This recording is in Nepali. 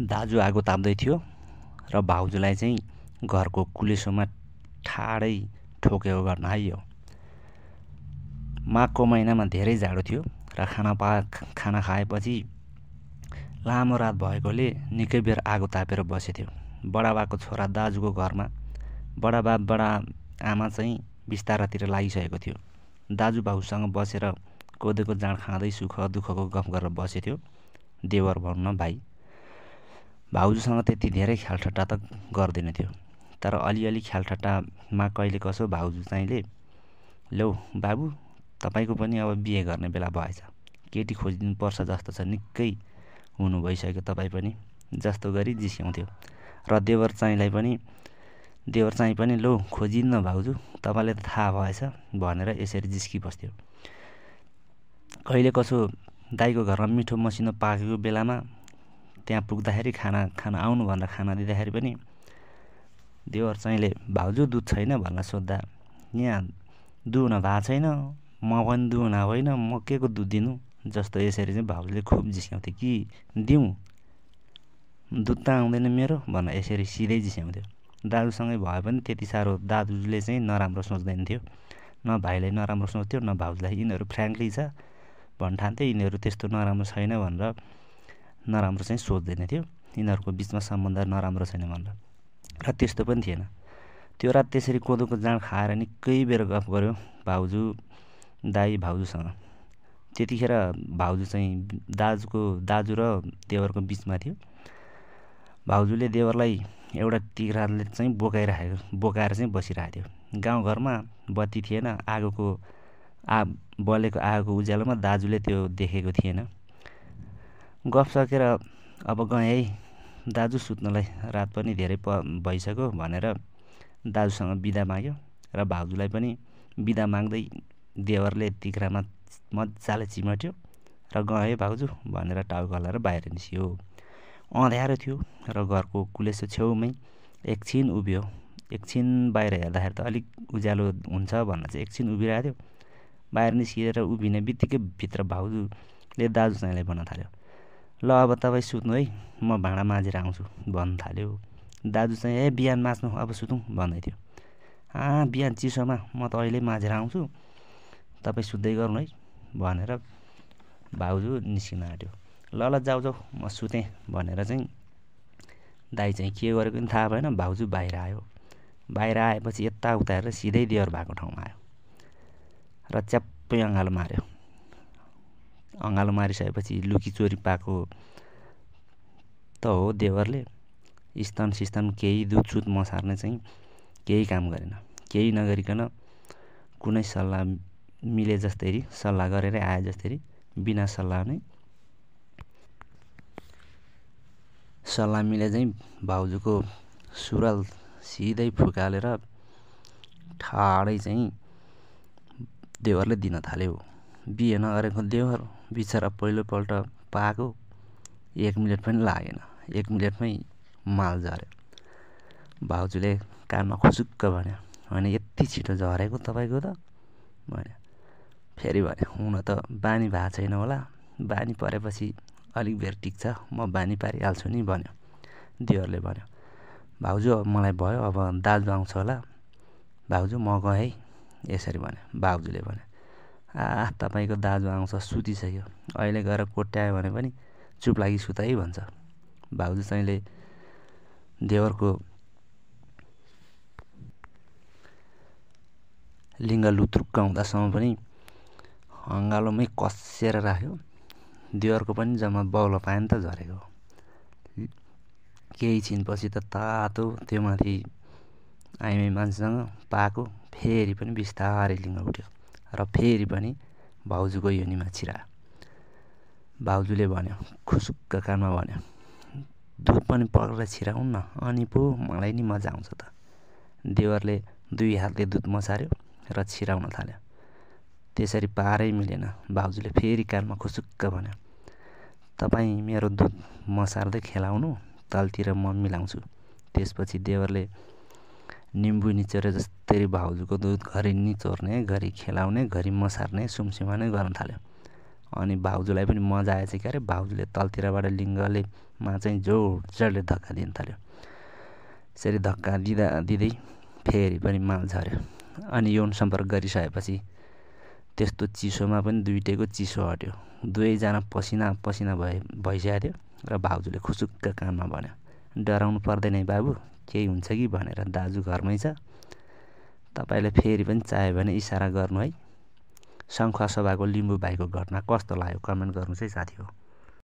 दाजु आगो ताप्दै थियो र भाउजूलाई चाहिँ घरको कुलेसोमा ठाडै ठोकेको घटना है यो माघको महिनामा धेरै जाडो थियो र खाना पा खाना खाएपछि लामो रात भएकोले निकै बेर आगो तापेर बसेथ्यो। बडाबाको छोरा दाजुको घरमा बडाबा बडा आमा चाहिँ बिस्तारातिर लागिसकेको थियो। दाजु भाउसँग बसेर कोदोको जाँड खाँदै सुख दुःखको गफ गरेर बसेथ्यो। देवर भनौँ न भाइ। भाउजूसँग त्यति धेरै ख्यालठट्टा त गर्दैन थियो। तर अलिअलि ख्यालठट्टामा कहिले कसो भाउजू चाहिँले लौ बाबु तपाईँको पनि अब बिहे गर्ने बेला भएछ। केटी खोजिदिनु पर्छ जस्तो छ। निकै हुनु भइसक्यो तपाईँ पनि जस्तो गरी जिस्क्याउँथ्यो। र देवर चाहिँलाई पनि देवर चाहिँ पनि लौ खोजिन्न भाउजू तपाईँलाई त थाहा भएछ भनेर यसरी जिस्किबस्थ्यो। कहिले कसो दाईको घरमा मिठो मसिनो पाकेको बेलामा त्यहाँ पुग्दाखेरि खाना खाना आउनु भनेर खाना दिँदाखेरि पनि देवर चाहिँले भाउजू दुध छैन भनेर सोद्धा। यहाँ दुहुन भएको छैन म पनि दुहुना होइन म के को दुध दिनु? जस्तो यसरी चाहिँ भाउजूले खुब जिस्क्याउँथ्यो कि दिउँ। दुध त आउँदैन मेरो भनेर यसरी सिधै जिस्याउँथ्यो दाजुसँगै भए पनि त्यति साह्रो दाजुले चाहिँ नराम्रो सोच्दैन थियो। न भाइलाई नराम्रो सोच्थ्यो न भाउजूलाई यिनीहरू फ्रेङ्कली छ भन्ठान्थ्यो यिनीहरू त्यस्तो नराम्रो छैन भनेर नराम्रो चाहिँ सोच्दैन थियो। यिनीहरूको बिचमा सम्बन्ध नराम्रो छैन भनेर र त्यस्तो पनि थिएन। त्यो रात त्यसरी कोदोको जाँड खाएर निकै बेर गफ गऱ्यो भाउजू दाई भाउजूसँग। त्यतिखेर भाउजू चाहिँ दाजुको दाजु र देवरको बिचमा थियो। भाउजूले देवरलाई एउटा तिग्राले चाहिँ बोकाइराखेको बोकाएर चाहिँ बसिरहेको थियो। गाउँघरमा बत्ती थिएन आगोको आ बलेको आगोको उज्यालोमा दाजुले त्यो देखेको थिएन। गफ सकेर अब गएँ है। दाजु सुत्नलाई रात पनि धेरै प भइसक्यो भनेर दाजुसँग बिदा माग्यो र भाउजूलाई पनि बिदा माग्दै देवरले तिग्रामा मजाले चिमट्यो र गएँ भाउजू भनेर टाउको हल्लाएर बाहिर निस्क्यो। अँध्यारो थियो र घरको कुलेसो छेउमै एकछिन उभियो। एकछिन बाहिर हेर्दाखेरि त अलिक उज्यालो हुन्छ भनेर चाहिँ एकछिन उभिरहेको थियो। बाहिर निस्किएर उभिने बित्तिकै भित्र भाउजूले दाजु चाहिँलाई भन्न थाल्यो। ल अब तपाईँ सुत्नु है। म भाँडा माझेर आउँछु। भन्नु थाल्यो। दाजु चाहिँ ए बिहान माझ्नु अब सुतौँ भन्दै थियो आ बिहान चिसोमा म त अहिले माझेर आउँछु। तपाईँ सुत्दै गर्नु है भनेर भाउजू निस्किन आँट्यो। ल ल जाऊ जाऊ म सुतेँ भनेर चाहिँ दाई चाहिँ के गरेको पनि थाहा भएन। भाउजू बाहिर आयो। बाहिर आएपछि यताउता हेरेर सिधै देवर भएको ठाउँमा आयो र च्याप्पै अँगालो मार्यो। अँगालो मारिसकेपछि लुकी चोरी पाएको त हो देवरले। स्तन सिस्तन केही दुधसुध मसार्ने चाहिँ केही काम गरेन। केही नगरिकन कुनै सल्लाह मिले जस्तै सल्लाह गरेरै आए जस्तै बिना सल्लाह नै सल्लाह मिले चाहिँ भाउजूको सुरुवाल सिधै फुकालेर ठाडै चाहिँ देवरले दिन थाल्यो। बिहे नगरेको देवर बिचरा पहिलोपल्ट पाएको एक मिनट पनि लागेन। एक मिनटमै माल झऱ्यो। भाउजूले कानमा खुसुक्क भन्यो भने यति छिटो झरेको तपाईँको त? भन्यो। फेरि भन्यो हुन त बानी भएको छैन होला। बानी परेपछि अलिक बेर टिक्छ म बानी पारिहाल्छु नि भन्यो। देवरले भन्यो भाउजू अब मलाई भयो अब दाजु आउँछ होला। भाउजू म गएँ है। यसरी भन्यो। भाउजूले भन्यो आ तपाईँको दाजु आउँछ सुतिसक्यो। अहिले गएर कोट्यायो भने पनि चुप लागि सुत भन्छ। भाउजू चाहिँले देवरको लिङ्ग लुत्रुक्क हुँदासम्म पनि अँगालोमै कसेर राख्यो। देवरको पनि जम्मा बौलो पायो नि त झरेको। केही छिनपछि त तातो त्यो माथि आइमाई मान्छेसँग पाएको फेरि पनि बिस्तारै लिङ उठ्यो। र फेरि पनि भाउजूको योनिमा छिरा भाउजूले भन्यो खुसुक्क कानमा भन्यो दुध पनि पक्रेर छिराउन् न अनि पो मलाई नि मजा आउँछ त। देवरले दुई हातले दुध मसार्यो र छिराउन थाल्यो। त्यसरी पारै मिलेन भाउजूले फेरि कानमा खुसुक्क भन्यो तपाईँ मेरो दुध मसार्दै खेलाउनु तलतिर म मिलाउँछु। त्यसपछि देवरले निम्बु निचोरे जस्तै भाउजूको दुध घरि निचोर्ने घरि खेलाउने घरि मसार्ने सुमसुमा नै गर्न थाल्यो। अनि भाउजूलाई पनि मजा आएछ क्या अरे भाउजूले तलतिरबाट लिङ्गले मा चाहिँ जोड धक्का दिन थाल्यो। यसरी धक्का दिँदा दिँदै फेरि पनि माल झऱ्यो। अनि यौन सम्पर्क गरिसकेपछि त्यस्तो चिसोमा पनि दुइटैको चिसो हट्यो। दुवैजना पसिना पसिना भए भइसकेको थियो र भाउजूले खुसुक्क कानमा भन्यो डराउनु पर्दैन है बाबु केही हुन्छ कि? भनेर दाजु घरमै छ। तपाईँले फेरि पनि चाह्यो भने इसारा गर्नु है। सङ्खुवा सभाको लिम्बू भाइको घटना कस्तो लाग्यो कमेन्ट गर्नुहोस् है साथी हो